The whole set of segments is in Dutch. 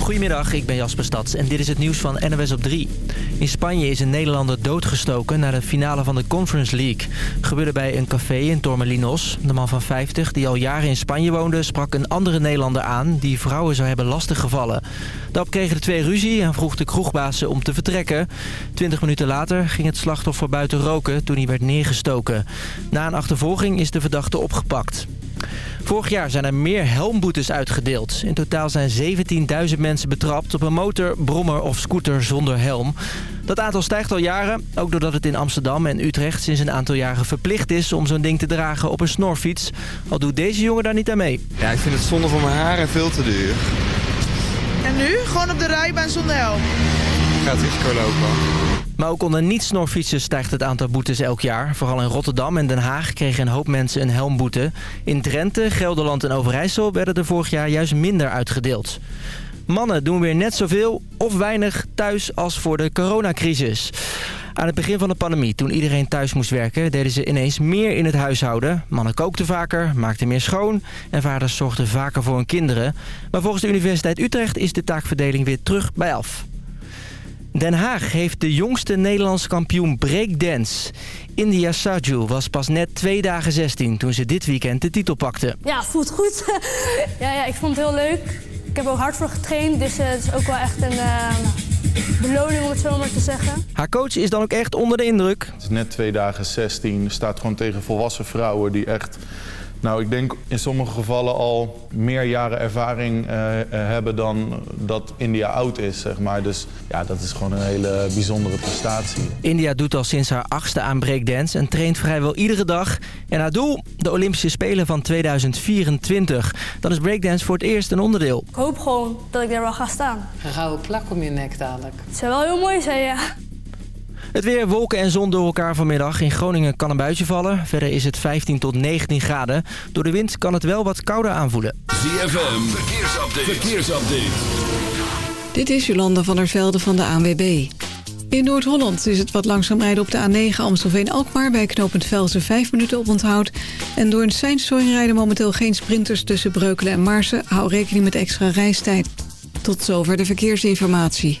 Goedemiddag, ik ben Jasper Stads en dit is het nieuws van NWS op 3. In Spanje is een Nederlander doodgestoken na de finale van de Conference League. Gebeurde bij een café in Tormelinos. De man van 50, die al jaren in Spanje woonde, sprak een andere Nederlander aan... die vrouwen zou hebben lastiggevallen. Daarop kregen de twee ruzie en vroeg de kroegbaas om te vertrekken. Twintig minuten later ging het slachtoffer buiten roken toen hij werd neergestoken. Na een achtervolging is de verdachte opgepakt. Vorig jaar zijn er meer helmboetes uitgedeeld. In totaal zijn 17.000 mensen betrapt op een motor, brommer of scooter zonder helm. Dat aantal stijgt al jaren, ook doordat het in Amsterdam en Utrecht sinds een aantal jaren verplicht is om zo'n ding te dragen op een snorfiets. Al doet deze jongen daar niet aan mee. Ja, ik vind het zonde van mijn haren veel te duur. En nu? Gewoon op de rijbaan zonder helm? Ik ga het risico lopen. Maar ook onder niet-snorfietsers stijgt het aantal boetes elk jaar. Vooral in Rotterdam en Den Haag kregen een hoop mensen een helmboete. In Drenthe, Gelderland en Overijssel werden er vorig jaar juist minder uitgedeeld. Mannen doen weer net zoveel of weinig thuis als voor de coronacrisis. Aan het begin van de pandemie, toen iedereen thuis moest werken... deden ze ineens meer in het huishouden. Mannen kookten vaker, maakten meer schoon... en vaders zorgden vaker voor hun kinderen. Maar volgens de Universiteit Utrecht is de taakverdeling weer terug bij af. Den Haag heeft de jongste Nederlandse kampioen breakdance. India Saju was pas net twee dagen 16 toen ze dit weekend de titel pakte. Ja, voelt goed. ja, ja, ik vond het heel leuk. Ik heb er ook hard voor getraind, dus uh, het is ook wel echt een uh, beloning om het zo maar te zeggen. Haar coach is dan ook echt onder de indruk. Het is net twee dagen 16, staat gewoon tegen volwassen vrouwen die echt nou, ik denk in sommige gevallen al meer jaren ervaring uh, hebben dan dat India oud is, zeg maar. Dus ja, dat is gewoon een hele bijzondere prestatie. India doet al sinds haar achtste aan breakdance en traint vrijwel iedere dag. En haar doel? De Olympische Spelen van 2024. Dan is breakdance voor het eerst een onderdeel. Ik hoop gewoon dat ik daar wel ga staan. Een gouden plak om je nek dadelijk. Het zou wel heel mooi zijn, ja. Het weer, wolken en zon door elkaar vanmiddag. In Groningen kan een buitje vallen. Verder is het 15 tot 19 graden. Door de wind kan het wel wat kouder aanvoelen. ZFM, verkeersupdate. verkeersupdate. Dit is Jolanda van der Velde van de ANWB. In Noord-Holland is het wat langzaam rijden op de A9 Amstelveen-Alkmaar... bij knooppunt Velsen 5 minuten op onthoud. En door een seinstoring rijden momenteel geen sprinters tussen Breukelen en Marsen. Hou rekening met extra reistijd. Tot zover de verkeersinformatie.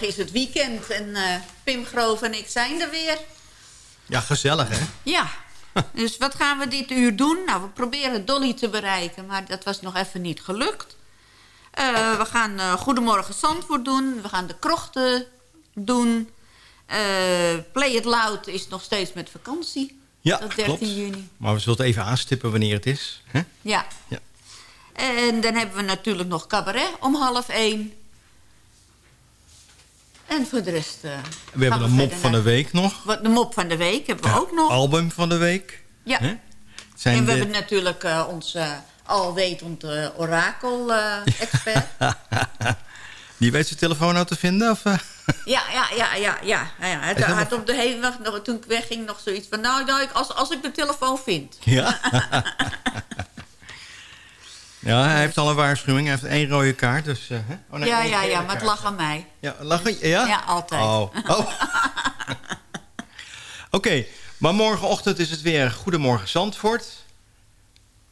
Is het weekend. En eh, Pim Groof en ik zijn er weer. Ja, gezellig hè? Ja, dus wat gaan we dit uur doen? Nou, we proberen Dolly te bereiken, maar dat was nog even niet gelukt. Eh, we gaan eh, Goedemorgen Zandvoort doen. We gaan de krochten doen. Play It Loud is nog steeds met vakantie. Ja, Tot 13 klopt. juni. Maar we zullen het even aanstippen wanneer het is. Hè? Ja. Ja. En dan hebben we natuurlijk nog cabaret om half één. En voor de rest... eh, We hebben de mop van de week nog. Wat, de mop van de week hebben we Ja, ook nog. Album van de week. Ja. Zijn en we de- hebben natuurlijk eh, ons eh, alwetend eh, orakel-expert. Die weet zijn telefoon nou te vinden? Of, ja, ja, ja, ja, ja. ja, ja. Het had op de nog- toen ik wegging, nog zoiets van... Nou, nou ik- als, als ik de telefoon vind. Ja. ja, hij heeft al een waarschuwing. Hij heeft één rode kaart. Dus, eh? Oh, nee, ja, ja, ja, maar het lag aan mij. Ja, lachen? Ja? Ja, altijd. Oh. oh. Oké, maar morgenochtend is het weer Goedemorgen Zandvoort.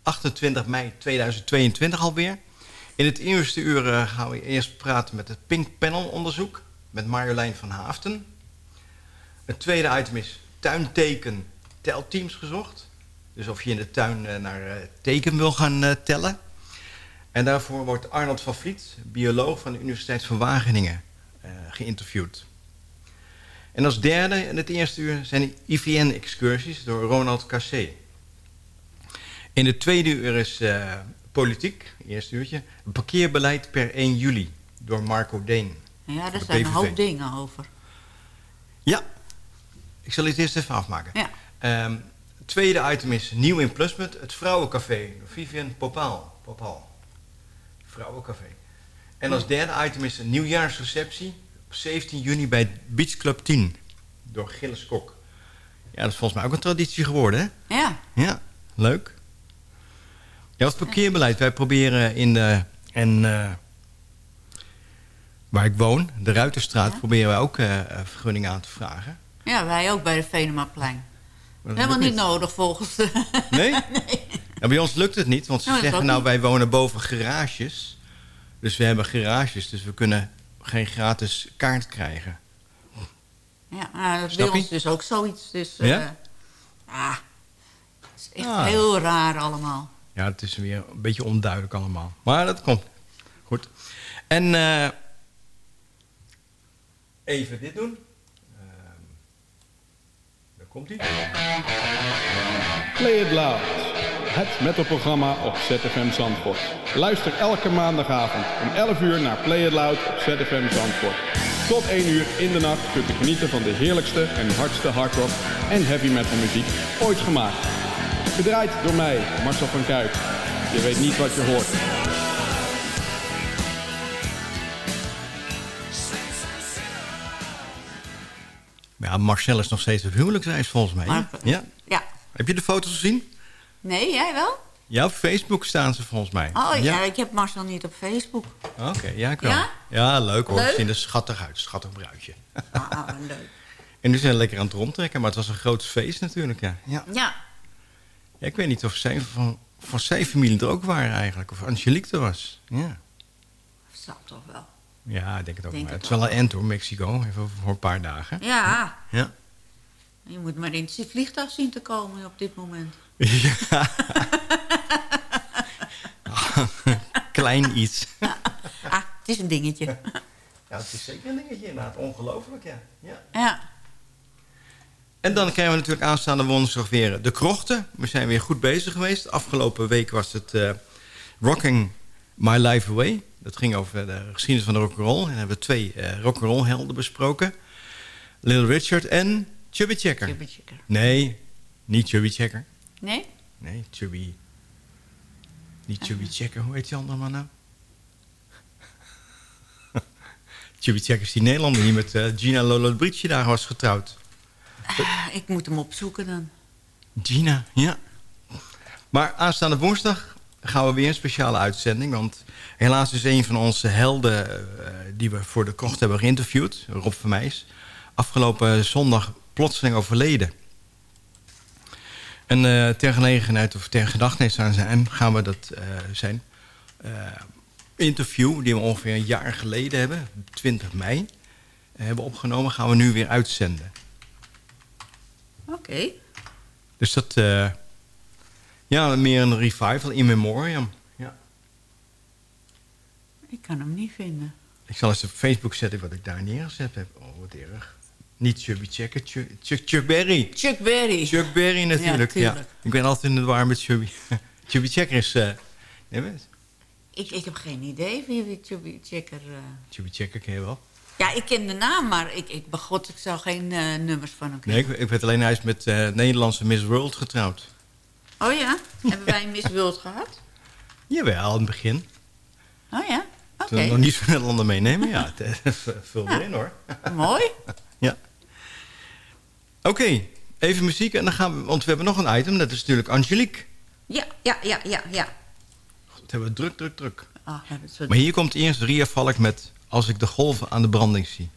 28 mei 2022 alweer. In het eerste uur eh, gaan we eerst praten met het Pink Panel onderzoek. Met Marjolein van Haafden. Het tweede item is tuinteken telteams gezocht. Dus of je in de tuin eh, naar teken wil gaan tellen. En daarvoor wordt Arnold van Vliet, bioloog van de Universiteit van Wageningen, eh, geïnterviewd. En als derde in het eerste uur zijn de IVN-excursies door Ronald Cassé. In het tweede uur is eh, politiek, eerste uurtje, parkeerbeleid per 1 juli door Marco Deen. Ja, de zijn een hoop dingen over. Ja, ik zal het eerst even afmaken. Ja. Ehm, het tweede item is nieuw in Plusment, het Vrouwencafé door Vivian Popal. Popal. Vrouwencafé. En als derde item is een nieuwjaarsreceptie op 17 juni bij Beach Club 10 door Gilles Kok. Ja, dat is volgens mij ook een traditie geworden, hè? Ja. Ja, leuk. Ja, wat parkeerbeleid. Wij proberen in de... En, eh, waar ik woon, de Ruiterstraat, proberen wij ook eh vergunningen aan te vragen. Ja, wij ook bij de Venemaplein. Helemaal niet nodig volgens de... Nee? Ja, bij ons lukt het niet, want ze Nou, zeggen nou wij wonen boven garages. Dus we hebben garages, dus we kunnen geen gratis kaart krijgen. Ja, nou, dat bij je? ons dus ook zoiets. Dus, eh, Ja? ah, het is echt Ah. heel raar allemaal. Ja, het is weer een beetje onduidelijk allemaal. Maar dat komt. Goed. En eh, even dit doen. Ehm, daar komt hij. Play It Loud. Het metalprogramma op ZFM Zandvoort. Luister elke maandagavond om 11 uur naar Play It Loud op ZFM Zandvoort. Tot 1 uur in de nacht kunt u genieten van de heerlijkste en hardste hardrock en heavy metal muziek ooit gemaakt. Gedraaid door mij, Marcel van Kuik. Je weet niet wat je hoort. Ja, Marcel is nog steeds op huwelijksreis volgens mij. hè? Ja. Ja. Heb je de foto's gezien? Nee, jij wel? Ja, op Facebook staan ze volgens mij. Oh ja, ik heb Marcel niet op Facebook. Oké, ja, ik wel. Ja? Ja, leuk hoor. Leuk? Ze zien er schattig uit. Schattig bruidje. Ah, leuk. En nu zijn we lekker aan het rondtrekken, maar het was een groot feest natuurlijk. Ja. Ja. Ja, Ja, ik weet niet of zijn van, van zijn familie er ook waren eigenlijk. Of Angelique er was. Ja, zal toch wel. ja ik denk het ook. Denk maar het het is wel een end hoor, Mexico. Even voor een paar dagen. Ja, Ja. Je moet maar in het vliegtuig zien te komen op dit moment. Ja. Klein iets. Ah, het is een dingetje. Ja, het is zeker een dingetje inderdaad. Ongelooflijk, ja. ja. Ja, En dan krijgen we natuurlijk aanstaande woensdag weer de krochten. We zijn weer goed bezig geweest. Afgelopen week was het eh, Rocking My Life Away. Dat ging over de geschiedenis van de rock'n'roll. En hebben we twee uh, rock'n'roll helden besproken. Little Richard en Chubby Checker. Chubby Checker. Nee, niet Chubby Checker. nee? Nee, Chubby... Niet Chubby Checker, hoe heet die andere man nou? Chubby Checker is die Nederlander die met eh, Gina Lollobrigida daar was getrouwd. Ah, ik moet hem opzoeken dan. Gina, ja. Maar aanstaande woensdag gaan we weer een speciale uitzending. Want helaas is een van onze helden eh, die we voor de krocht hebben geïnterviewd, Rob Vermeijs, afgelopen zondag plotseling overleden. En eh, ter gelegenheid of ter gedachtenis aan zijn gaan we dat eh, zijn eh, interview, die we ongeveer een jaar geleden hebben, 20 mei, hebben opgenomen, gaan we nu weer uitzenden. Oké. Dus dat, ja, meer een revival in memoriam. Ja. Ik kan hem niet vinden. Ik zal eens op Facebook zetten wat ik daar neergezet heb. Oh, wat erg. Niet Chubby Checker, Chuck, Chuck, Chuck Berry. Chuck Berry. Chuck Berry natuurlijk, ja. Ik ben altijd in het waar met Chubby. Chubby Checker is... eh nee, Ik, ik heb geen idee wie Chubby Checker... eh. Chubby Checker ken je wel. Ja, ik ken de naam, maar ik, ik begot, ik zou geen eh, nummers van hem Nee, kennen. ik, ik weet alleen, is met Nederlandse Miss World getrouwd. Oh ja? Hebben wij een Miss World gehad? Jawel, in het begin. Oh ja? Oké. Toen we nog niet zo Nederlander meenemen. Ja, het, vul erin hoor. Mooi. Ja. Oké, even muziek en dan gaan we... Want we hebben nog een item, dat is natuurlijk Angelique. Ja, ja, ja, ja, ja. Dat hebben we druk, druk, druk. Ah, we Maar hier komt eerst Ria Valk met Als ik de golven aan de branding zie.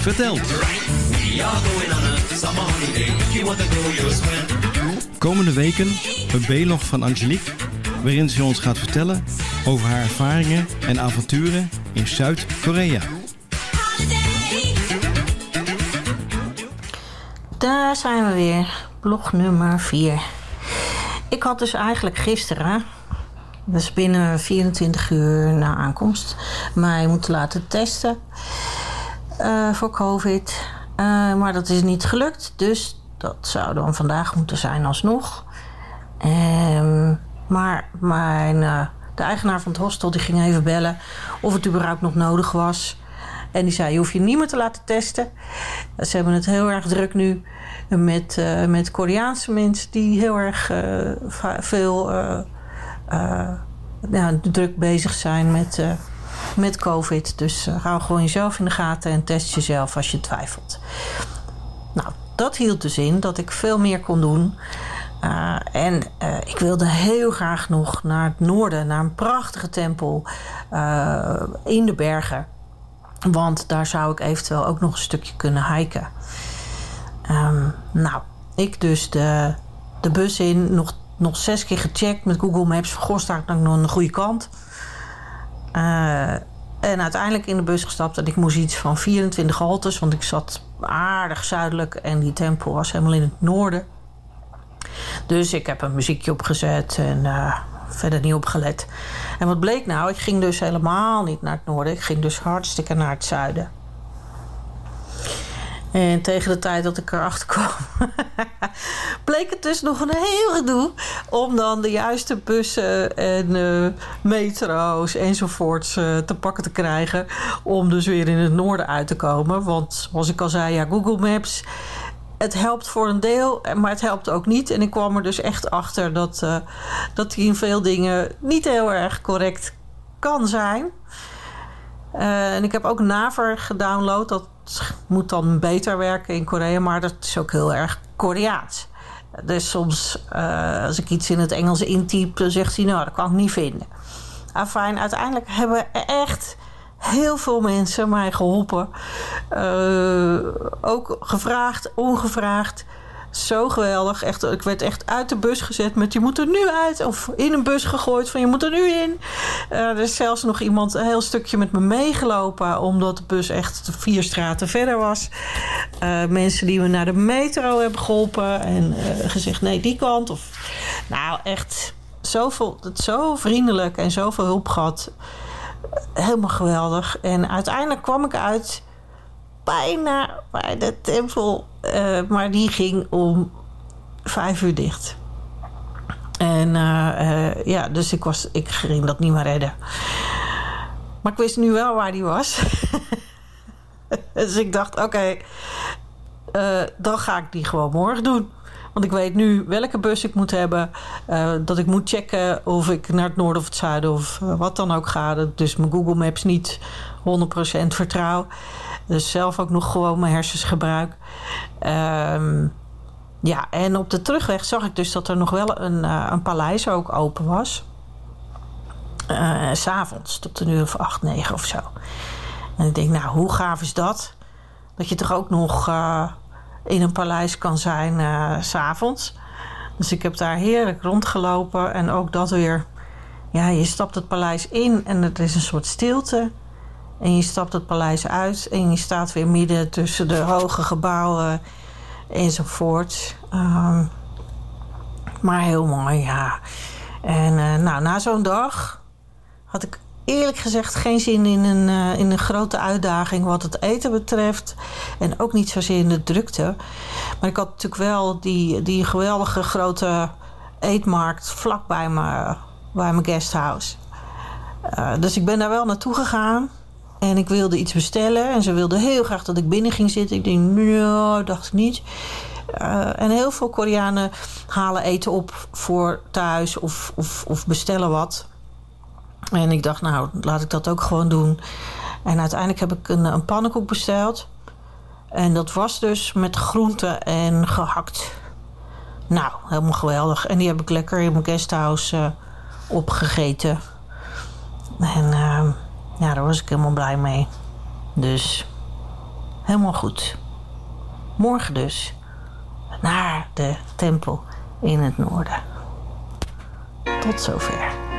Vertelt. Komende weken een B-log van Angelique, waarin ze ons gaat vertellen over haar ervaringen en avonturen in Zuid-Korea. Daar zijn we weer. Blog nummer 4. Ik had dus eigenlijk gisteren, dus binnen 24 uur na aankomst, mij moeten laten testen eh, voor COVID. Eh, maar dat is niet gelukt, dus dat zou dan vandaag moeten zijn alsnog. Ehm, maar mijn, eh, de eigenaar van het hostel die ging even bellen of het überhaupt nog nodig was. En die zei, je hoeft je niet meer te laten testen. Ze hebben het heel erg druk nu met, met Koreaanse mensen die heel erg veel ja, druk bezig zijn met, met COVID. Dus eh, hou gewoon jezelf in de gaten en test jezelf als je twijfelt. Nou, dat hield dus in dat ik veel meer kon doen. Uh, en uh, ik wilde heel graag nog naar het noorden, naar een prachtige tempel in de bergen. Want daar zou ik eventueel ook nog een stukje kunnen hiken. Um, nou, ik dus de, de bus in, nog, nog zes keer gecheckt met Google Maps. Goh, sta ik dan nog de goede kant? Uh, en uiteindelijk in de bus gestapt en ik moest iets van 24 haltes, want ik zat aardig zuidelijk en die tempel was helemaal in het noorden. Dus ik heb een muziekje opgezet en uh, verder niet opgelet. En wat bleek nou? Ik ging dus helemaal niet naar het noorden. Ik ging dus hartstikke naar het zuiden. En tegen de tijd dat ik erachter kwam, bleek het dus nog een heel gedoe om dan de juiste bussen en eh, metro's enzovoorts eh, te pakken te krijgen. Om dus weer in het noorden uit te komen. Want zoals ik al zei, ja, Google Maps. Het helpt voor een deel, maar het helpt ook niet. En ik kwam er dus echt achter dat, eh, dat hij in veel dingen niet heel erg correct kan zijn. En ik heb ook Naver gedownload. Dat moet dan beter werken in Korea, maar dat is ook heel erg Koreaans. Dus soms, eh, als ik iets in het Engels intyp, zegt hij, nou, dat kan ik niet vinden. Afijn, uiteindelijk hebben echt heel veel mensen mij geholpen. Eh, ook gevraagd, ongevraagd. Zo geweldig. Echt, ik werd echt uit de bus gezet met je moet er nu uit. Of in een bus gegooid van je moet er nu in. Eh, er is zelfs nog iemand een heel stukje met me meegelopen. Omdat de bus echt vier straten verder was. Eh, mensen die me naar de metro hebben geholpen. En eh, gezegd nee die kant. Of, nou echt zoveel, zo vriendelijk en zoveel hulp gehad. Helemaal geweldig. En uiteindelijk kwam ik uit bijna bij de tempel. eh, maar die ging om vijf uur dicht. En eh, eh, ja, dus ik, was, ik ging dat niet meer redden. Maar ik wist nu wel waar die was. dus ik dacht, oké, dan ga ik die gewoon morgen doen. Want ik weet nu welke bus ik moet hebben. dat ik moet checken of ik naar het noorden of het zuiden of wat dan ook ga. Dus mijn Google Maps niet 100% vertrouw. Dus zelf ook nog gewoon mijn hersens gebruik. Ehm, ja, en op de terugweg zag ik dus dat er nog wel een, eh, een paleis ook open was. Eh, S S'avonds, tot een uur of acht, negen of zo. En ik denk, nou, hoe gaaf is dat? Dat je toch ook nog eh, in een paleis kan zijn eh, s s'avonds. Dus ik heb daar heerlijk rondgelopen. En ook dat weer... Ja, je stapt het paleis in en er is een soort stilte. En je stapt het paleis uit en je staat weer midden tussen de hoge gebouwen enzovoort. Ehm, maar heel mooi, ja. En eh, nou, na zo'n dag had ik eerlijk gezegd geen zin in een, eh, in een grote uitdaging wat het eten betreft. En ook niet zozeer in de drukte. Maar ik had natuurlijk wel die, die geweldige grote eetmarkt vlak bij, me, bij mijn guesthouse. Eh, dus ik ben daar wel naartoe gegaan. En ik wilde iets bestellen. En ze wilde heel graag dat ik binnen ging zitten. Ik denk, nou, dacht ik niet. Eh, en heel veel Koreanen halen eten op voor thuis of, of, of bestellen wat. En ik dacht, nou, laat ik dat ook gewoon doen. En uiteindelijk heb ik een, een pannenkoek besteld. En dat was dus met groenten en gehakt. Nou, helemaal geweldig. En die heb ik lekker in mijn guesthouse eh, opgegeten. En eh, ja, daar was ik helemaal blij mee. Dus helemaal goed. Morgen dus naar de tempel in het noorden. Tot zover.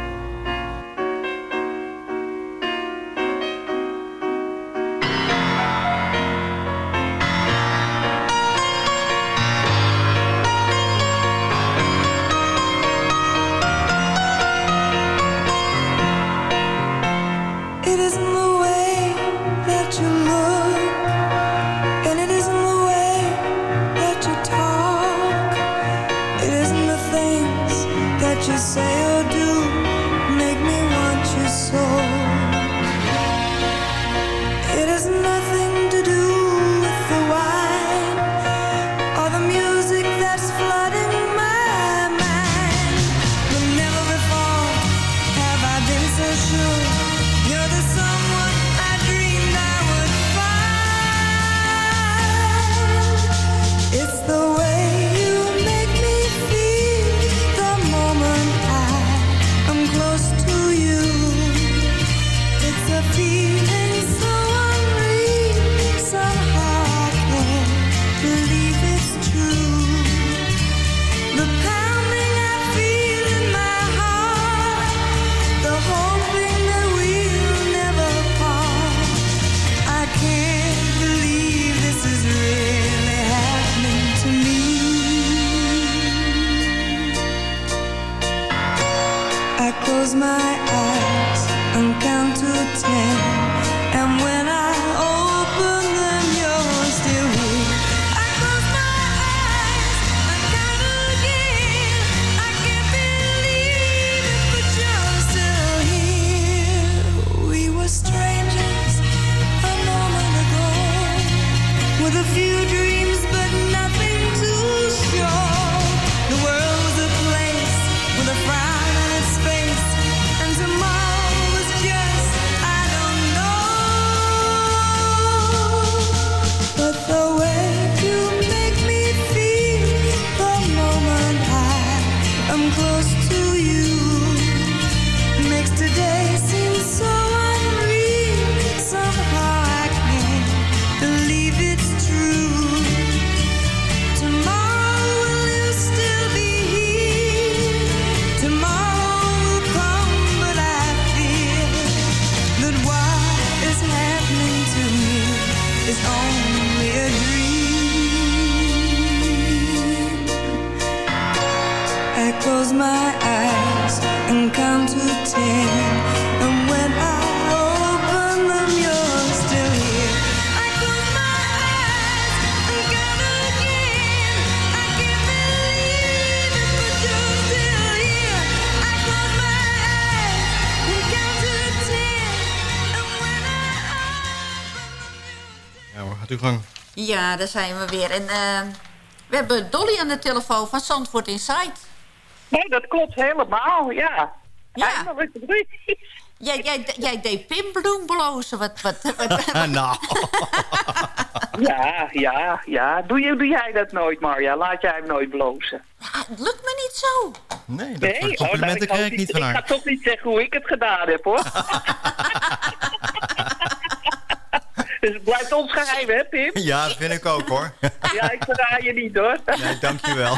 Gang. Ja, daar zijn we weer. En eh, we hebben Dolly aan de telefoon van Zandvoort Inside. Nee, dat klopt helemaal, ja. Eindelijk Jij, jij, jij deed Pim Bloem blozen. Wat, wat, wat, nou. Ja, ja, ja. Doe, je, doe jij dat nooit, Marja? Laat jij hem nooit blozen? het lukt me niet zo. Nee, dat Nee? Oh, nou, krijg ik niet van Ik ga toch niet zeggen hoe ik het gedaan heb, hoor. Dus het blijft ons geheim, hè, Pim? Ja, dat vind ik ook hoor. Ja, ik verraai je niet, hoor. Nee, dankjewel.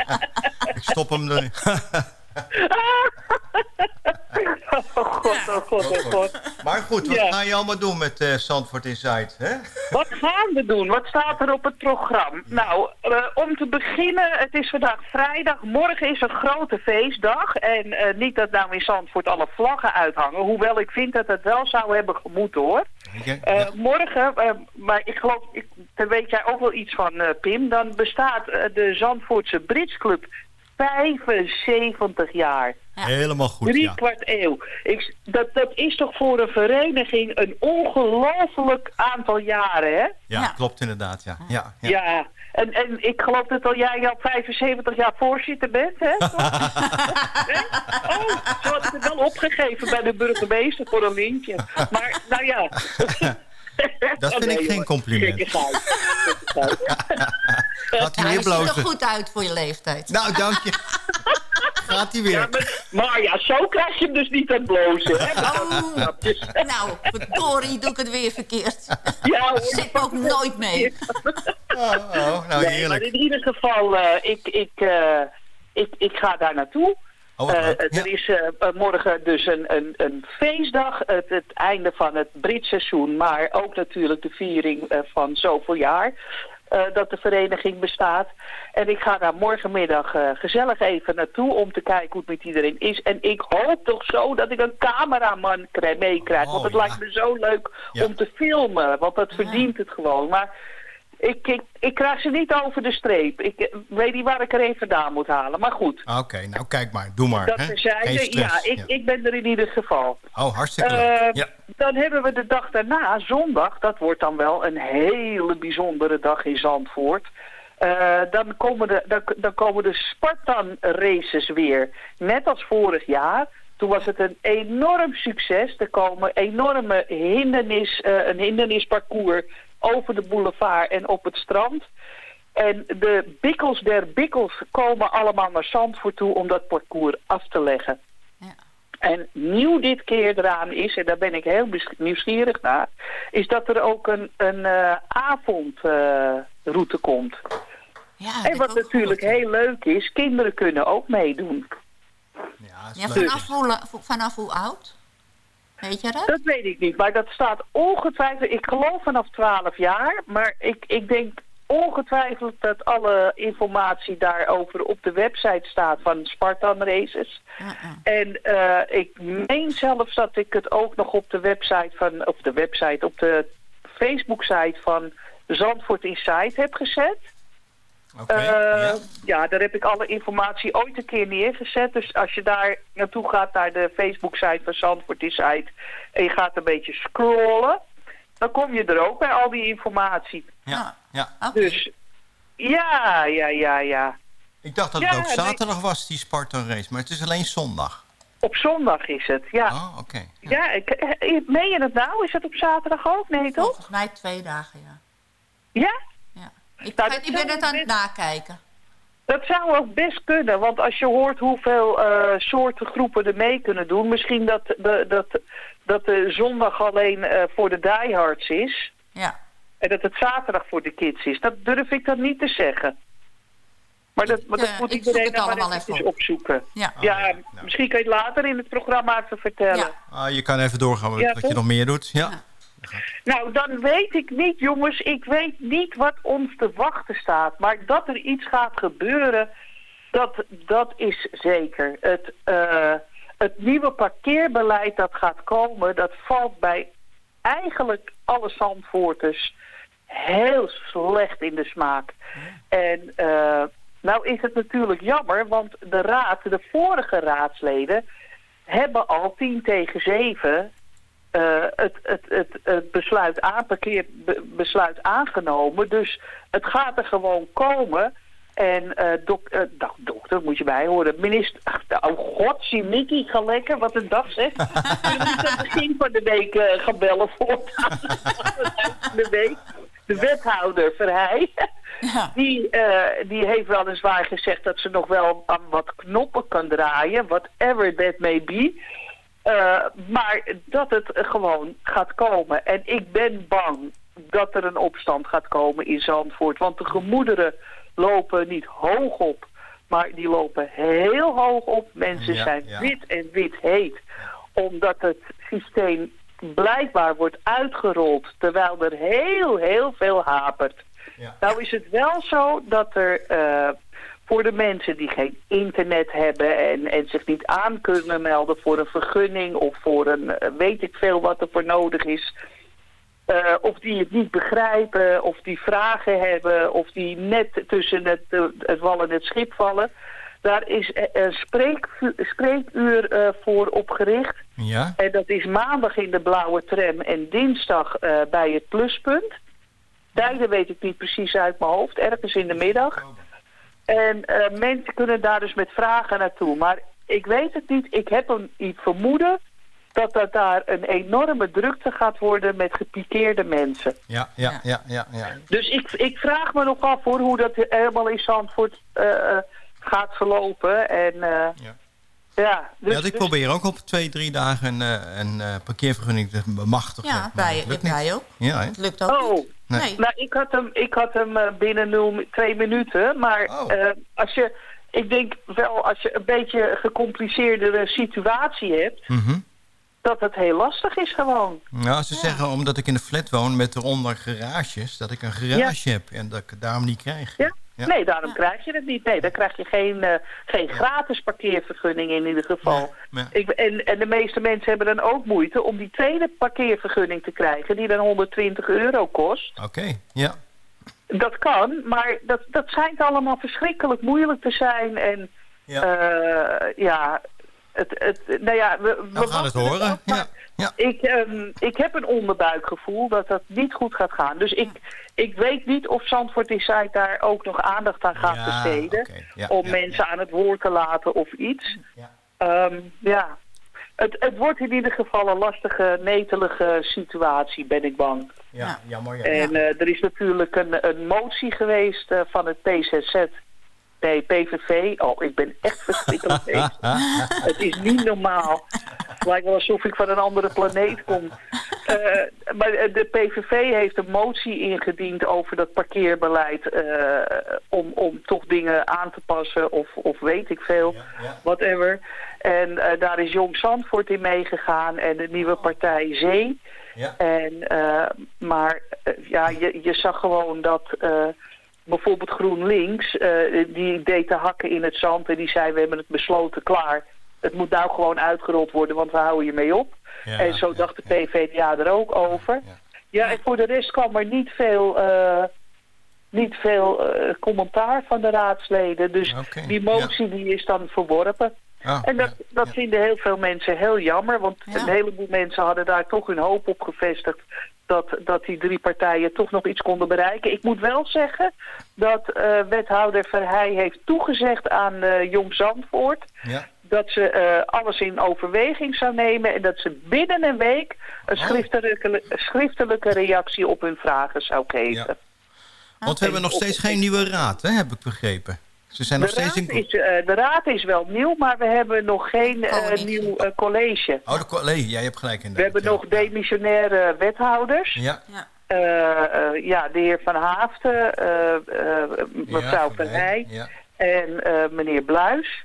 ik stop hem er. Oh god, oh god, oh god. Maar goed, wat Ja. ga je allemaal doen met eh Zandvoort Inside? Hè? Wat gaan we doen? Wat staat er op het programma? Nou, eh, om te beginnen, het is vandaag vrijdag. Morgen is een grote feestdag. En eh, niet dat nou in Zandvoort alle vlaggen uithangen. Hoewel ik vind dat het wel zou hebben gemoeten, hoor. Morgen, maar ik geloof, ik, daar weet jij ook wel iets van, Pim. Dan bestaat de Zandvoortse Britsclub 75 jaar. Helemaal goed, Drie ja. kwart eeuw. Ik, dat, dat is toch voor een vereniging een ongelooflijk aantal jaren, hè? Ja, klopt inderdaad, ja. ja, ja. Ja. En, en ik geloof dat al jij al 75 jaar voorzitter bent, hè? Oh, zo had ik het wel opgegeven bij de burgemeester voor een lintje. Maar, nou ja. Dat vind Oh, nee, ik geen compliment. Gekkigheid. Gekkigheid. Gaat hij Nou, weer je ziet er blozen? goed uit voor je leeftijd. Nou, dank je. Gaat hij weer. Maar ja, zo krijg je hem dus niet aan het blozen, hè? Oh, nou, verdorie, doe ik het weer verkeerd. Ja, hoor. Zit ook nooit mee. Oh, nou nee, heerlijk. maar in ieder geval, eh, ik, ik, eh, ik, ik ga daar naartoe. Oh, wat Eh, er is eh, eh, morgen dus een, een, een feestdag, het, het einde van het Britseizoen, maar ook natuurlijk de viering eh, van zoveel jaar dat de vereniging bestaat. En ik ga daar morgenmiddag gezellig even naartoe om te kijken hoe het met iedereen is. En ik hoop toch zo dat ik een cameraman krij- meekrijg, want Oh, het ja. lijkt me zo leuk Ja. om te filmen, want dat verdient het gewoon. Maar ik, ik, ik krijg ze niet over de streep. Ik eh, weet niet waar ik er een vandaan moet halen. Maar goed, Oké, nou kijk maar. Doe maar. dat hè. terzijde. Geen stress. Ja, ik, ik ben er in ieder geval. Oh, hartstikke leuk. Eh, ja. Dan hebben we de dag daarna, zondag. Dat wordt dan wel een hele bijzondere dag in Zandvoort. Eh, dan, komen de, dan, dan komen de Spartan races weer. Net als vorig jaar. Toen was het een enorm succes. Er komen enorme hindernis, eh, een hindernisparcours over de boulevard en op het strand. En de bikkels der bikkels komen allemaal naar Zandvoort toe om dat parcours af te leggen. En nieuw dit keer eraan is, en daar ben ik heel nieuwsgierig naar, is dat er ook een, een eh, avondroute komt. Ja, en wat natuurlijk heel leuk is, kinderen kunnen ook meedoen. Ja, vanaf, hoe, vanaf hoe oud? Weet je dat? Dat weet ik niet, maar dat staat ongetwijfeld, ik geloof vanaf 12 jaar, maar ik, ik denk ongetwijfeld dat alle informatie daarover op de website staat van Spartan Races. En eh, ik meen zelfs dat ik het ook nog op de website van, op de website, op de Facebook-site van Zandvoort Insight heb gezet. Eh, ja. daar heb ik alle informatie ooit een keer neergezet. Dus als je daar naartoe gaat naar de Facebook-site van Zandvoort Insight en je gaat een beetje scrollen, dan kom je er ook bij al die informatie. Ja, ja. Dus ja, ja, ja, ja. Ik dacht dat Ja, het ook nee. zaterdag was, die Spartan race. Maar het is alleen zondag. Op zondag is het, ja. Oh, oké. Ja, ik, eh, meen je het nou? Is het op zaterdag ook? Nee, toch? Volgens mij twee dagen, ja. Ja? Ja. Ik, Nou, ik dat ben het aan het nakijken. Dat zou ook best kunnen, want als je hoort hoeveel eh, soorten groepen er mee kunnen doen... misschien dat de, dat, dat de zondag alleen eh, voor de diehards is... Ja. en dat het zaterdag voor de kids is. Dat durf ik dan niet te zeggen. Maar dat, maar dat eh, moet iedereen het dan maar allemaal even even op. opzoeken. Ja. ja, misschien kan je het later in het programma even vertellen. Ah, je kan even doorgaan met Ja, wat je nog meer doet. Ja. Nou, dan weet ik niet, jongens. Ik weet niet wat ons te wachten staat. Maar dat er iets gaat gebeuren, dat, dat is zeker. Het, eh, het nieuwe parkeerbeleid dat gaat komen... dat valt bij eigenlijk alle Zandvoorters heel slecht in de smaak. En eh, nou is het natuurlijk jammer, want de raad, de vorige raadsleden... hebben al 10 tegen 7 eh, het, het, het, het, besluit, aan, besluit aangenomen. Dus het gaat er gewoon komen. En eh, dok, eh, nou, dokter, moet je bij horen. Minister, ach, oh god, zie Mickey, ga lekker, wat een dag zegt. Ik moet het begin van de week uh, gaan voortaan. de week. De wethouder Verheij, hij, die, die heeft weliswaar gezegd dat ze nog wel aan wat knoppen kan draaien, whatever that may be. Eh, maar dat het gewoon gaat komen. En ik ben bang dat er een opstand gaat komen in Zandvoort. Want de gemoederen lopen niet hoog op, maar die lopen heel hoog op. Mensen Ja, zijn ja. wit en wit heet. Omdat het systeem blijkbaar wordt uitgerold, terwijl er heel, heel veel hapert. Nou is het wel zo dat er eh, voor de mensen die geen internet hebben en, en zich niet aan kunnen melden voor een vergunning of voor een eh, weet ik veel wat er voor nodig is. eh, of die het niet begrijpen, of die vragen hebben, of die net tussen het, eh, het wal en het schip vallen. Daar is eh, een spreekuur voor opgericht. Ja? En dat is maandag in de blauwe tram en dinsdag bij het pluspunt. Tijden weet ik niet precies uit mijn hoofd, ergens in de middag. En eh, mensen kunnen daar dus met vragen naartoe. Maar ik weet het niet, ik heb een iets vermoeden dat er daar een enorme drukte gaat worden met gepikeerde mensen. Ja, ja, ja, ja. ja. Dus ik, ik vraag me nog af voor hoe dat helemaal in Zandvoort eh, eh, gaat verlopen. En eh, ja. dus, ja, ik dus- probeer ook op twee, drie dagen een, eh, een eh, parkeervergunning te bemachtigen. Ja, wij, wij niet. ook. Ja, hè? Het lukt ook Oh, niet. Nee. nou, ik had hem, ik had hem eh, binnen nul, twee minuten. Maar eh, als je, ik denk wel, als je een beetje een gecompliceerdere situatie hebt, Mhm. dat het heel lastig is gewoon. Nou, ze zeggen omdat ik in een flat woon met eronder garages, dat ik een garage heb en dat ik het daarom niet krijg. Ja? Ja. Nee, daarom krijg je het niet. Nee, dan krijg je geen, eh, geen gratis parkeervergunning in ieder geval. Nee. Ik, en, en de meeste mensen hebben dan ook moeite om die tweede parkeervergunning te krijgen, die dan 120 euro kost. Oké, ja. Dat kan, maar dat, dat schijnt allemaal verschrikkelijk moeilijk te zijn. En ja, ja het, het, nou ja, we, we We gaan het horen. af, Ja. Ik, ehm, ik heb een onderbuikgevoel dat dat niet goed gaat gaan. Dus ik, ik weet niet of Zandvoort Insight daar ook nog aandacht aan gaat Ja, besteden. om ja, mensen aan het woord te laten of iets. Ja. ja. Het, het wordt in ieder geval een lastige, netelige situatie, ben ik bang. Ja, jammer. Ja. En eh, er is natuurlijk een, een motie geweest eh, van het PZZ. Nee, PVV. Oh, ik ben echt verschrikkelijk. Het is niet normaal. Het lijkt wel alsof ik van een andere planeet kom. Eh, maar de PVV heeft een motie ingediend over dat parkeerbeleid... eh, om, om toch dingen aan te passen of, of weet ik veel, whatever. En eh, daar is Jong Zandvoort in meegegaan en de nieuwe partij Zee. Ja. En, maar ja, je, je zag gewoon dat bijvoorbeeld GroenLinks, eh, die deed de hakken in het zand en die zei we hebben het besloten klaar. Het moet nou gewoon uitgerold worden, want we houden hiermee op. Ja, en zo dacht de PvdA er ook over. Ja, en voor de rest kwam er niet veel, eh, niet veel eh, commentaar van de raadsleden. Dus die motie die is dan verworpen. Ah, en dat, dat vinden heel veel mensen heel jammer, want een heleboel mensen hadden daar toch hun hoop op gevestigd dat, dat die drie partijen toch nog iets konden bereiken. Ik moet wel zeggen dat eh, wethouder Verheij heeft toegezegd aan eh, Jong Zandvoort Ja. dat ze eh, alles in overweging zou nemen en dat ze binnen een week een schriftelijke, schriftelijke reactie op hun vragen zou geven. Want we hebben nog steeds geen nieuwe raad, hè, heb ik begrepen. Ze zijn nog de, steeds raad in... is, eh, de raad is wel nieuw, maar we hebben nog geen eh, nieuw eh, college. Oh, de co- nee, jij hebt gelijk in We hebben nog demissionaire wethouders. Ja. Eh, eh, ja, de heer Van Haafden, eh, eh, mevrouw Ja, Van Heij Ja. en eh, meneer Bluis.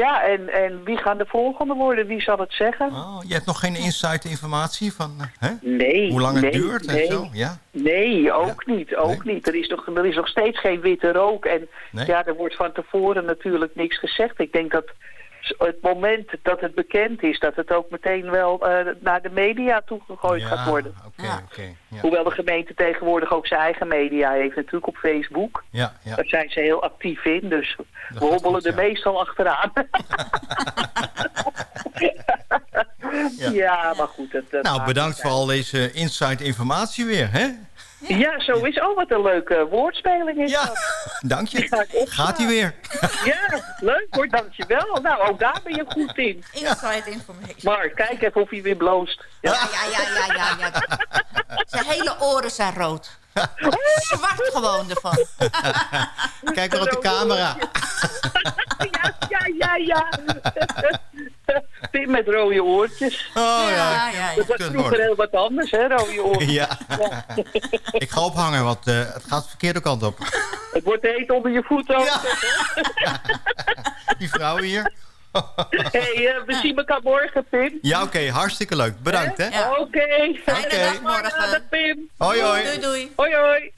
Ja, en, en wie gaan de volgende worden? Wie zal het zeggen? Oh, je hebt nog geen insight informatie van eh, hè? Nee. hoe lang het nee, duurt nee. en zo? Ja. Nee, ook niet. Ook niet. Er is, nog, er is nog steeds geen witte rook. En Nee. ja, er wordt van tevoren natuurlijk niks gezegd. Ik denk dat het moment dat het bekend is... dat het ook meteen wel eh, naar de media toegegooid gaat worden. Oké, oké. Ja. Hoewel de gemeente tegenwoordig ook zijn eigen media heeft. Natuurlijk op Facebook. Ja, ja. Daar zijn ze heel actief in. Dus we hobbelen goed, er meestal achteraan. ja. maar goed. Het, het Nou, bedankt voor al deze inside informatie weer, hè? Ja, zo is. Oh, wat een leuke woordspeling is Ja. dat. Dank je. Gaat hij weer? Ja, leuk hoor, dankjewel. Nou, ook daar ben je goed in. Inside information. Mark, kijk even of hij weer bloost. Ja, ja, ja, ja, ja. ja. Zijn hele oren zijn rood. Zwart gewoon ervan. Kijk maar op de camera. Ja, ja, ja, ja. Pim met rode oortjes. Oh ja. Ja, ja, ja. Dat was vroeger heel wat anders, hè, rode oortjes. Ja. Ik ga ophangen, want eh, het gaat de verkeerde kant op. Het wordt heet onder je voeten. ook. Die vrouw hier. hey, eh, we zien elkaar morgen, Pim. Ja, oké. hartstikke leuk. Bedankt, hè? Oké. Fijne Oké. dag morgen. Pim. Hoi, hoi. Doei, doei. Hoi, hoi.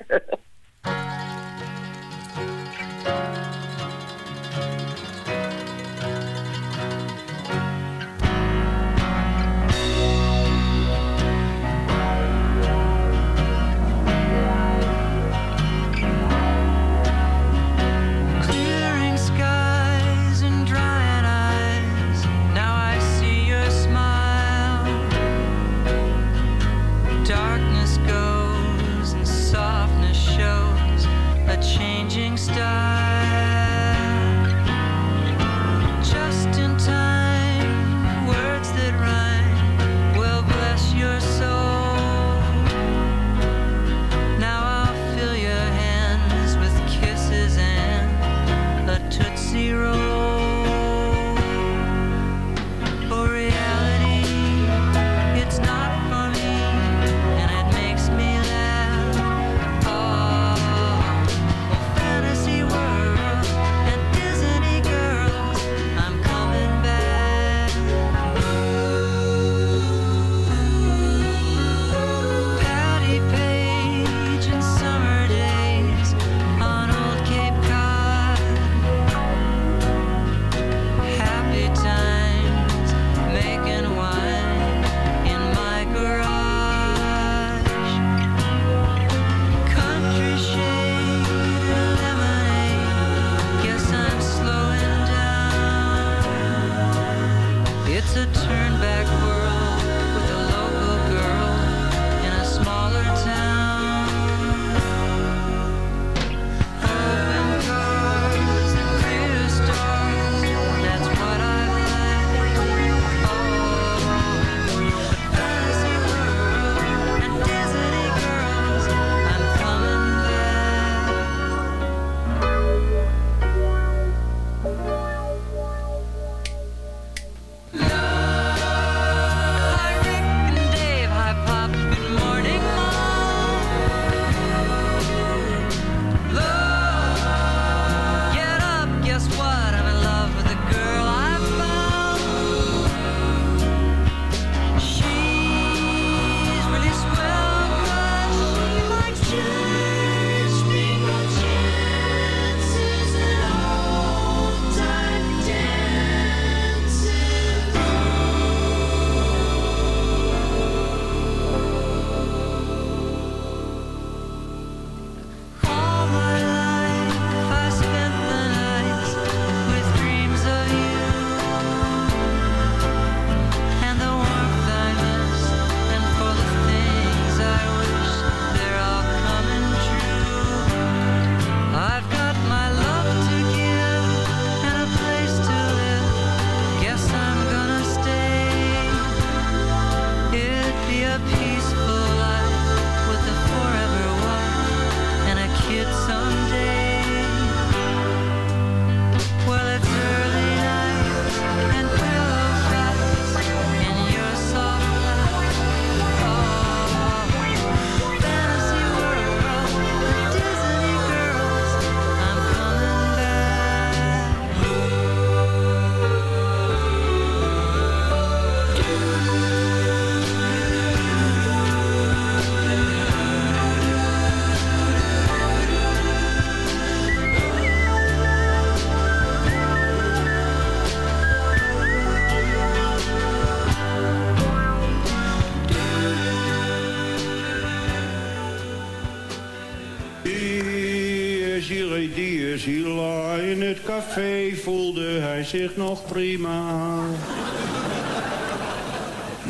Nog prima.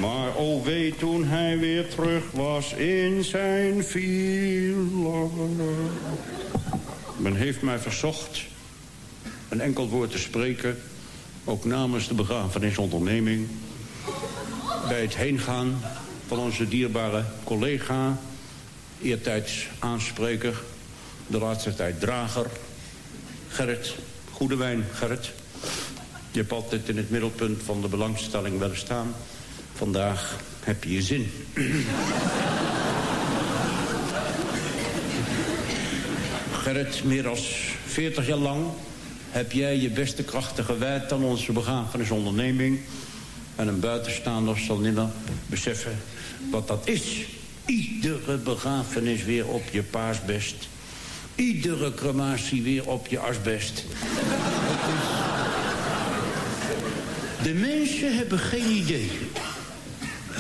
Maar oh wee toen hij weer terug was in zijn villa. Men heeft mij verzocht een enkel woord te spreken... ook namens de begrafenisonderneming... bij het heengaan van onze dierbare collega... eertijds aanspreker, de laatste tijd drager... Gerrit, goede wijn, Gerrit. Je hebt altijd in het middelpunt van de belangstelling willen staan. Vandaag heb je je zin. Gerrit, meer dan 40 jaar lang heb jij je beste krachten gewijd aan onze begrafenisonderneming. En een buitenstaander zal nimmer beseffen wat dat is. Iedere begrafenis weer op je paasbest. Iedere crematie weer op je asbest. De mensen hebben geen idee.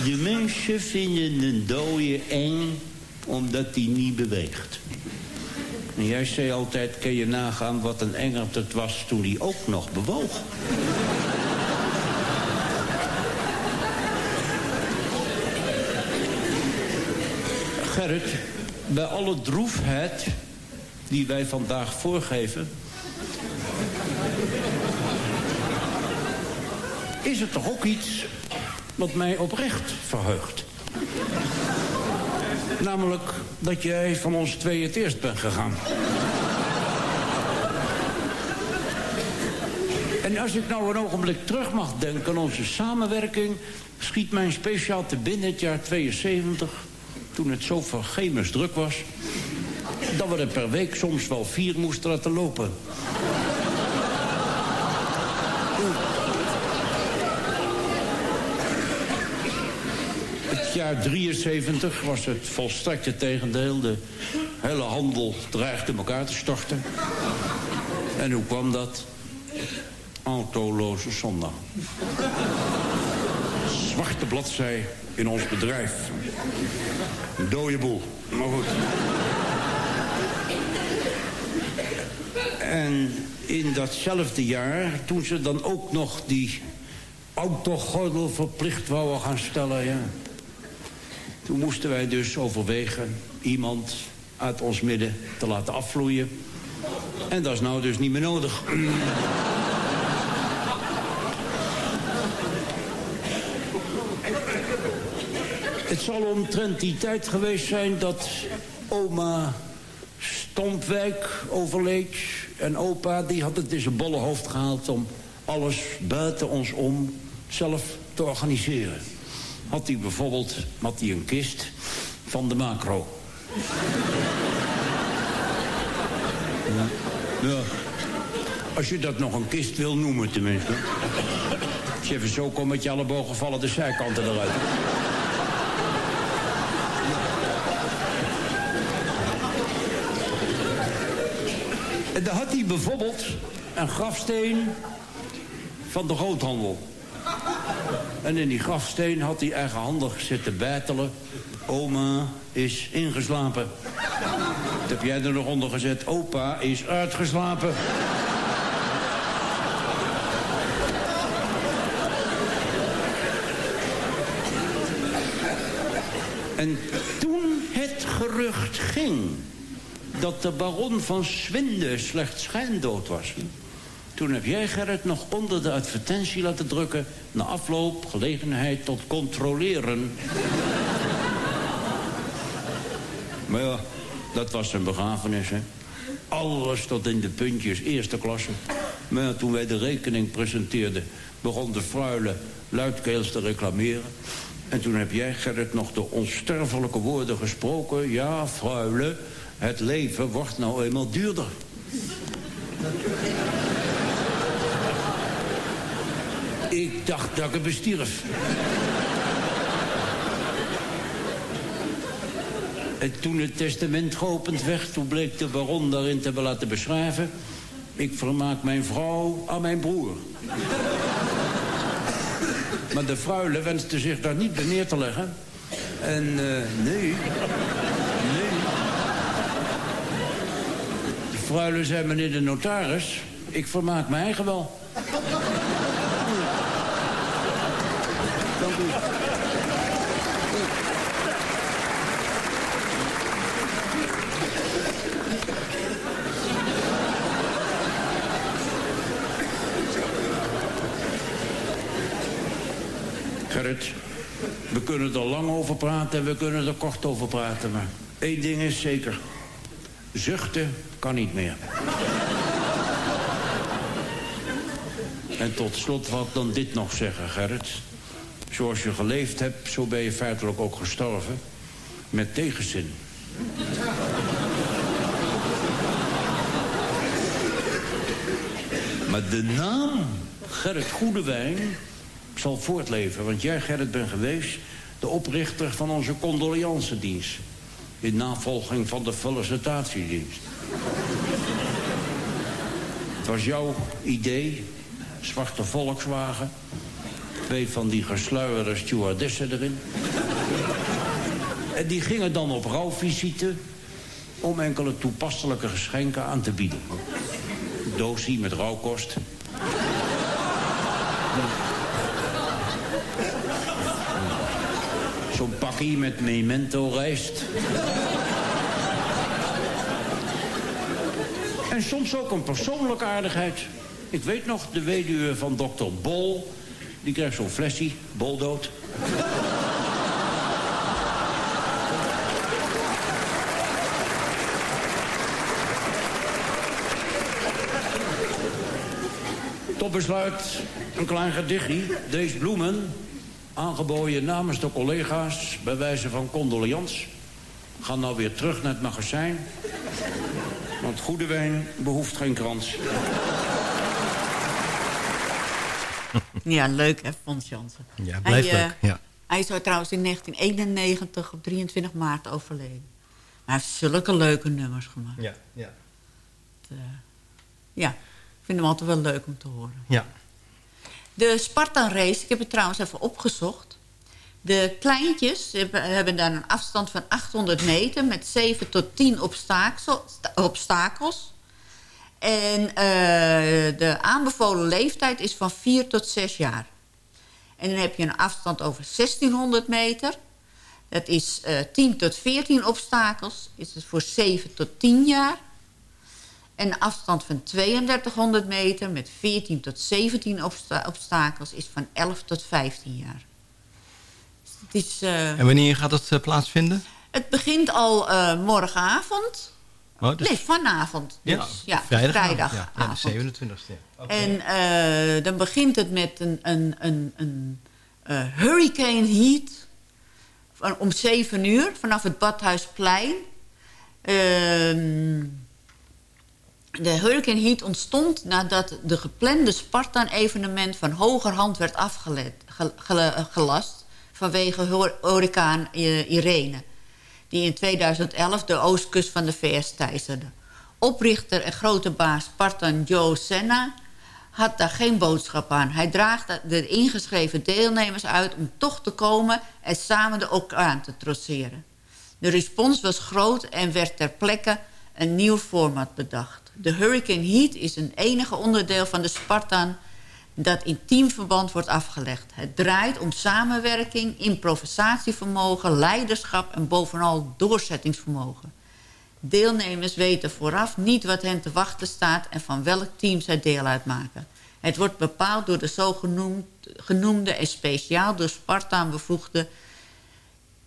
De mensen vinden een dode eng omdat die niet beweegt. En jij zei altijd, kun je nagaan wat een engert het was toen hij ook nog bewoog. Gerrit, bij alle droefheid die wij vandaag voorgeven... is het toch ook iets wat mij oprecht verheugt. Namelijk dat jij van ons twee het eerst bent gegaan. En als ik nou een ogenblik terug mag denken aan onze samenwerking... schiet mij speciaal te binnen het jaar 72... toen het zo vergemens druk was... dat we er per week soms wel vier moesten laten lopen. Jaar 73 was het volstrekte tegendeel. De hele handel dreigde elkaar te storten. En hoe kwam dat? Autoloze zondag. Zwarte bladzij in ons bedrijf. Een dode boel, maar goed. En in datzelfde jaar, toen ze dan ook nog die autogordel verplicht wouden gaan stellen... Ja, toen moesten wij dus overwegen iemand uit ons midden te laten afvloeien. En dat is nou dus niet meer nodig. Het zal omtrent die tijd geweest zijn dat oma Stompwijk overleed. En opa die had het in zijn bolle hoofd gehaald om alles buiten ons om zelf te organiseren. Had hij bijvoorbeeld had hij een kist van de macro. Ja. ja. Als je dat nog een kist wil noemen tenminste. Als je even zo komt met je alle bogenvallen de zijkanten eruit. En dan had hij bijvoorbeeld een grafsteen van de groothandel. En in die grafsteen had hij eigenhandig zitten bijtelen. Oma is ingeslapen. Dat heb jij er nog onder gezet. Opa is uitgeslapen. En toen het gerucht ging dat de baron van Swinde slechts schijndood was... Toen heb jij, Gerrit, nog onder de advertentie laten drukken... na afloop gelegenheid tot controleren. maar ja, dat was zijn begrafenis, hè. Alles tot in de puntjes, eerste klasse. Maar ja, toen wij de rekening presenteerden... begon de fruile luidkeels te reclameren. En toen heb jij, Gerrit, nog de onsterfelijke woorden gesproken... ja, fruile, het leven wordt nou eenmaal duurder. Ik dacht dat ik het bestierf. En toen het testament geopend werd... toen bleek de baron daarin te laten beschrijven... ik vermaak mijn vrouw aan mijn broer. maar de fruile wenste zich daar niet bij neer te leggen. En uh, nee... fruile zei, meneer de notaris... Ik vermaak mijn eigen wel. Dank. Gerrit, we kunnen er lang over praten en we kunnen er kort over praten. Maar één ding is zeker. Zuchten kan niet meer. En tot slot ik dan dit nog zeggen, Gerrit. Zoals je geleefd hebt, zo ben je feitelijk ook gestorven. Met tegenzin. Maar de naam Gerrit Goedewijn zal voortleven. Want jij, Gerrit, bent geweest de oprichter van onze condoliancedienst. In navolging van de felicitatiedienst. Het was jouw idee, zwarte Volkswagen. Twee van die gesluierde stewardessen erin. En die gingen dan op rouwvisite om enkele toepasselijke geschenken aan te bieden. Doosie met rouwkost. Zo'n pakkie met memento rijst. En soms ook een persoonlijke aardigheid. Ik weet nog, de weduwe van dokter Bol... die kreeg zo'n flesje, boldood. Tot besluit een klein gedichtje. Deze bloemen, aangeboden namens de collega's... bij wijze van condolians... gaan nou weer terug naar het magazijn. Want goede wijn behoeft geen krans. Ja, leuk hè, Fons Jansen. Ja, blijft hij, eh, leuk, ja. Hij is trouwens in 1991 op 23 maart overleden. Maar hij heeft zulke leuke nummers gemaakt. Ja, ja. Het, eh, ja, ik vind hem altijd wel leuk om te horen. Ja. De Spartan Race, ik heb het trouwens even opgezocht. De kleintjes hebben, daar een afstand van 800 meter... met 7 tot 10 obstakel- obstakels. En eh, de aanbevolen leeftijd is van 4 tot 6 jaar. En dan heb je een afstand over 1600 meter. Dat is eh 10 tot 14 obstakels. Is het voor 7 tot 10 jaar. En een afstand van 3200 meter met 14 tot 17 obsta- obstakels is van 11 tot 15 jaar. Dus het, is, eh, En wanneer gaat dat plaatsvinden? het begint al morgenavond. Oh, dus- Nee, vanavond. Dus, Ja, ja, vrijdagavond, vrijdagavond. Ja, de 27e. Ja. En eh, dan begint het met een, een, een, een eh, hurricane heat. Van, om 7 uur vanaf het Badhuisplein. Ehm, de hurricane heat ontstond nadat de geplande Spartan-evenement van hogerhand werd afgelast vanwege hurricaan eh, Irene, die in 2011 de oostkust van de VS teisterde. Oprichter en grote baas Spartan Joe Senna had daar geen boodschap aan. Hij draagt de ingeschreven deelnemers uit om toch te komen en samen de orkaan te trotseren. De respons was groot en werd ter plekke een nieuw format bedacht. De Hurricane Heat is een enige onderdeel van de Spartan dat in teamverband wordt afgelegd. Het draait om samenwerking, improvisatievermogen, leiderschap en bovenal doorzettingsvermogen. Deelnemers weten vooraf niet wat hen te wachten staat en van welk team zij deel uitmaken. Het wordt bepaald door de zogenoemde genoemde en speciaal door Spartaan bevoegde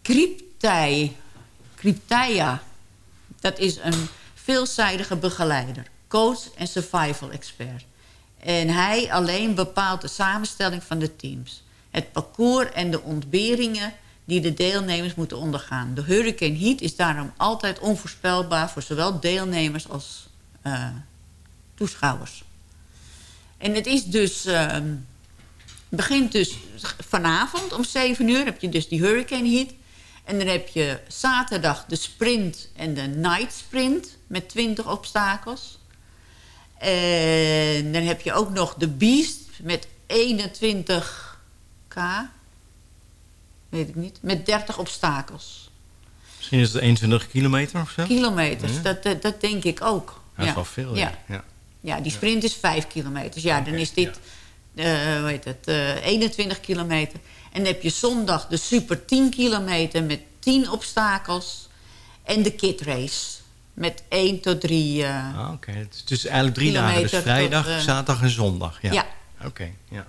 Cryptei, Crypteia. Dat is een veelzijdige begeleider, coach en survival expert. En hij alleen bepaalt de samenstelling van de teams. Het parcours en de ontberingen die de deelnemers moeten ondergaan. De Hurricane Heat is daarom altijd onvoorspelbaar... voor zowel deelnemers als eh, toeschouwers. En het is dus... eh, begint dus vanavond om 7 uur... heb je dus die Hurricane Heat. En dan heb je zaterdag de sprint en de night sprint... met 20 obstakels. En dan heb je ook nog de Beast met 21k. Weet ik niet. Met 30 obstakels. Misschien is het 21 kilometer of zo? Kilometers, Ja. dat, dat, dat denk ik ook. Dat is wel veel, ja. Ja. Ja, die sprint is 5 kilometer. Ja, dan is dit eh, hoe heet het, eh, 21 kilometer. En dan heb je zondag de super 10 kilometer met 10 obstakels. En de kit race met 1 tot 3. eh, Ah, Oké, het is dus eigenlijk drie dagen. Dus vrijdag, tot, eh, zaterdag en zondag. Ja. Ja. Oké, ja.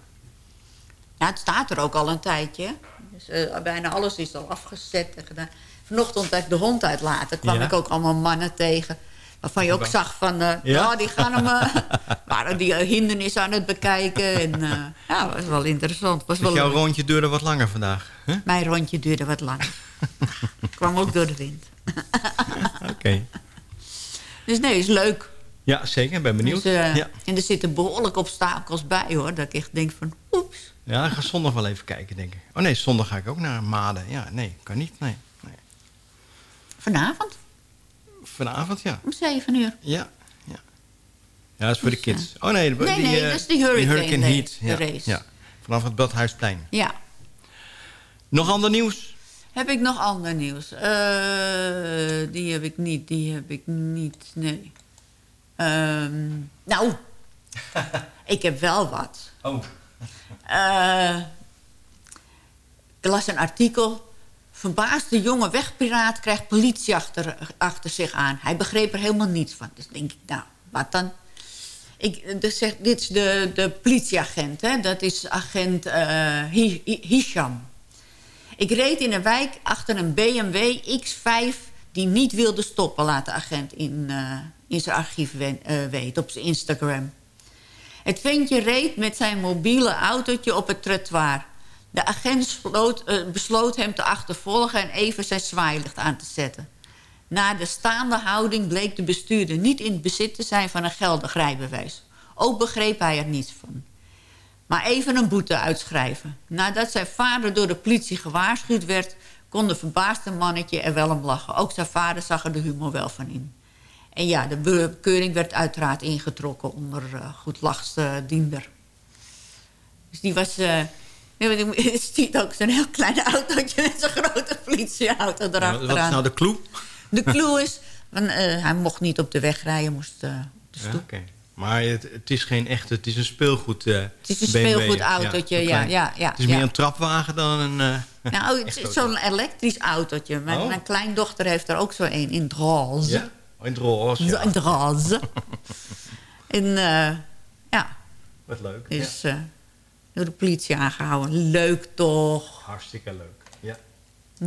Ja, het staat er ook al een tijdje. Dus, eh, bijna alles is al afgezet en gedaan. Vanochtend dat ik de hond uitlaten, kwam Ja. ik ook allemaal mannen tegen. Waarvan je ook zag van, Ja? ja? die gaan hem, eh, waren die hindernissen aan het bekijken. En, ja, dat was wel interessant. Was Dus wel jouw leuk. rondje duurde wat langer vandaag. hè? Mijn rondje duurde wat langer. kwam ook door de wind. Oké. Dus nee, is leuk. Ja, zeker. Ik ben benieuwd. Dus, eh, ja. En er zitten behoorlijk obstakels bij hoor. Dat ik echt denk van, oeps. ja, ik ga zondag wel even kijken, denk ik. Oh nee, zondag ga ik ook naar Maden. Ja, nee, kan niet. Nee. nee. Vanavond Vanavond, ja. om 7 uur. Ja, ja. Ja, dat is voor de kids. Oh nee, Nee, die, nee, eh, dat is die Hurricane Heat. race. Ja, race. ja. Vanaf het Badhuisplein. Ja. Nog ander nieuws? Heb ik nog ander nieuws? Eh, die heb ik niet, die heb ik niet, nee. Ehm, nou, ik heb wel wat. Oh. Eh, ik las een artikel. Verbaasde jonge wegpiraat krijgt politie achter, achter zich aan. Hij begreep er helemaal niets van. Dus denk ik, nou, wat dan? Ik, dus zeg, dit is de, de politieagent, hè? dat is agent Hi- Hisham. Ik reed in een wijk achter een BMW X5 die niet wilde stoppen, laat de agent in, eh, in zijn archief eh, weten, op zijn Instagram. Het ventje reed met zijn mobiele autootje op het trottoir. De agent sloot- eh, besloot hem te achtervolgen en even zijn zwaailicht aan te zetten. Na de staande houding bleek de bestuurder niet in het bezit te zijn van een geldig rijbewijs. Ook begreep hij er niets van. Maar even een boete uitschrijven. Nadat zijn vader door de politie gewaarschuwd werd... kon de verbaasde mannetje er wel om lachen. Ook zijn vader zag er de humor wel van in. En ja, de bekeuring werd uiteraard ingetrokken onder uh, goed lachste diender. Dus die was... Uh, je ziet ook zo'n heel klein autootje met zo'n grote politieauto Ja, erachteraan. wat is nou de clue? De clue is, van, uh, hij mocht niet op de weg rijden, moest uh, op de Ja, stoep. Maar het, het is geen echte, het is een speelgoed uh, Het is een speelgoedautootje, ja, ja, ja, ja. Het is meer een trapwagen dan een... Uh, nou, het is zo'n elektrisch autootje. Mijn, Oh. mijn kleindochter heeft er ook zo een in het roze. Ja? Oh, in het roze, ja. In roze. en uh, ja. Wat leuk. Ja. door de politie aangehouden. Leuk toch? Hartstikke leuk, ja.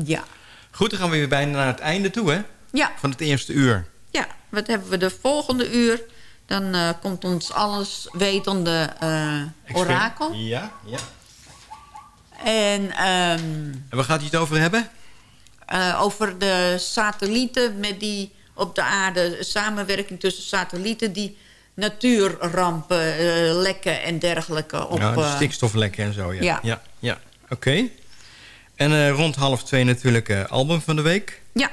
Ja. Goed, dan gaan we weer bijna naar het einde toe, hè? Ja. Van het eerste uur. Ja, wat hebben we de volgende uur? Dan uh, komt ons alles wetende uh, orakel. Ja, ja. En, um, en waar gaat hij het over hebben? Uh, over de satellieten met die op de aarde... samenwerking tussen satellieten die natuurrampen, uh, lekken en dergelijke op... Ja, de stikstoflekken en zo, ja. Ja, ja, ja. oké. Okay. En uh, rond half twee natuurlijk uh, album van de week. Ja.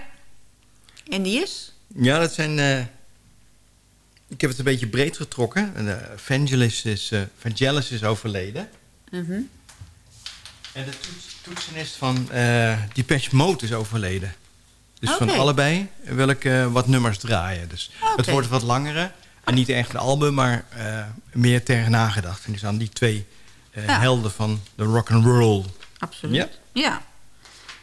En die is? Ja, dat zijn... Ik heb het een beetje breed getrokken. Uh, Vangelis, is, uh, Vangelis is overleden. Mm -hmm. En de toets, toetsenist van uh, Depeche Mode is overleden. Dus okay. van allebei wil ik uh, wat nummers draaien. Dus okay. het wordt wat langere. En niet echt een album, maar meer ter nagedacht. En dus aan die twee ja. helden van de rock and roll. Absoluut. Ja. ja.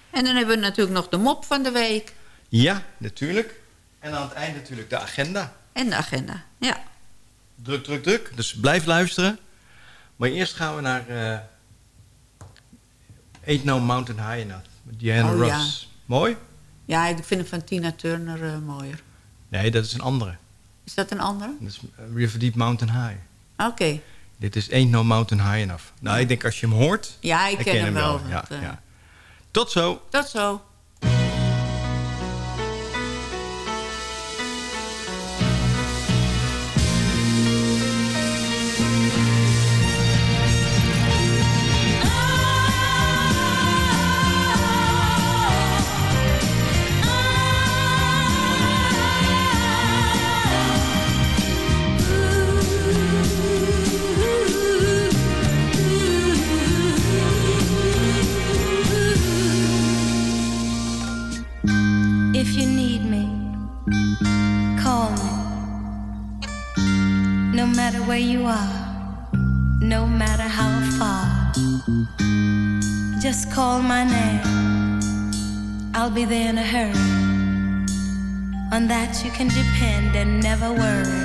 En dan hebben we natuurlijk nog de mop van de week. Ja, natuurlijk. En aan het eind natuurlijk de agenda. En de agenda, ja. Druk, druk, druk. Dus blijf luisteren. Maar eerst gaan we naar... Uh, Ain't No Mountain High Enough. Met Diana oh, Ross. Ja. Mooi? Ja, ik vind hem van Tina Turner uh, mooier. Nee, dat is een andere. Is dat een andere? Dat is uh, River Deep Mountain High. Oké. Okay. Dit is Ain't No Mountain High Enough. Nou, ik denk als je hem hoort... Ja, ik ken hem, hem wel. wel. Ja, ja. Tot zo. Tot zo. A hurry. On that you can depend and never worry.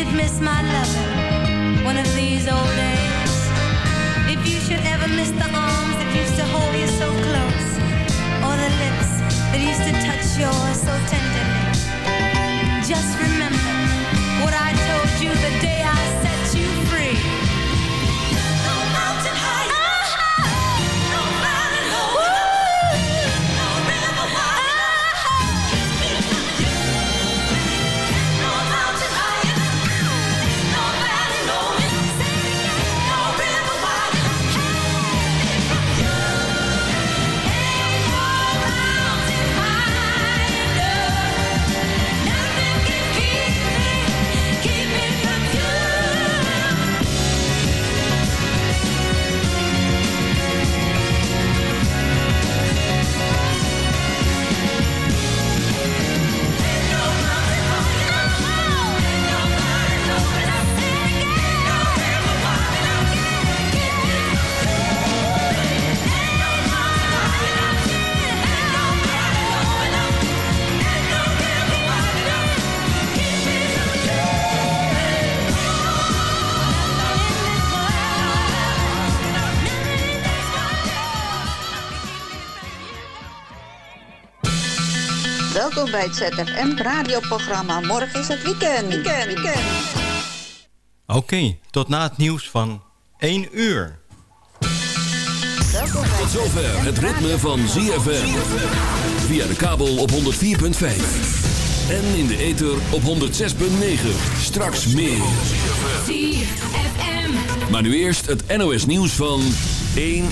Should miss my lover one of these old days, if you should ever miss the arms that used to hold you so close, or the lips that used to touch yours so tenderly. Just remember Welkom bij het ZFM radioprogramma. Morgen is het weekend. Weekend, weekend. Oké, tot na het nieuws van 1 uur. Tot zover het ritme van ZFM. Via de kabel op 104.5. En in de ether op 106.9. Straks meer. Maar nu eerst het NOS nieuws van 1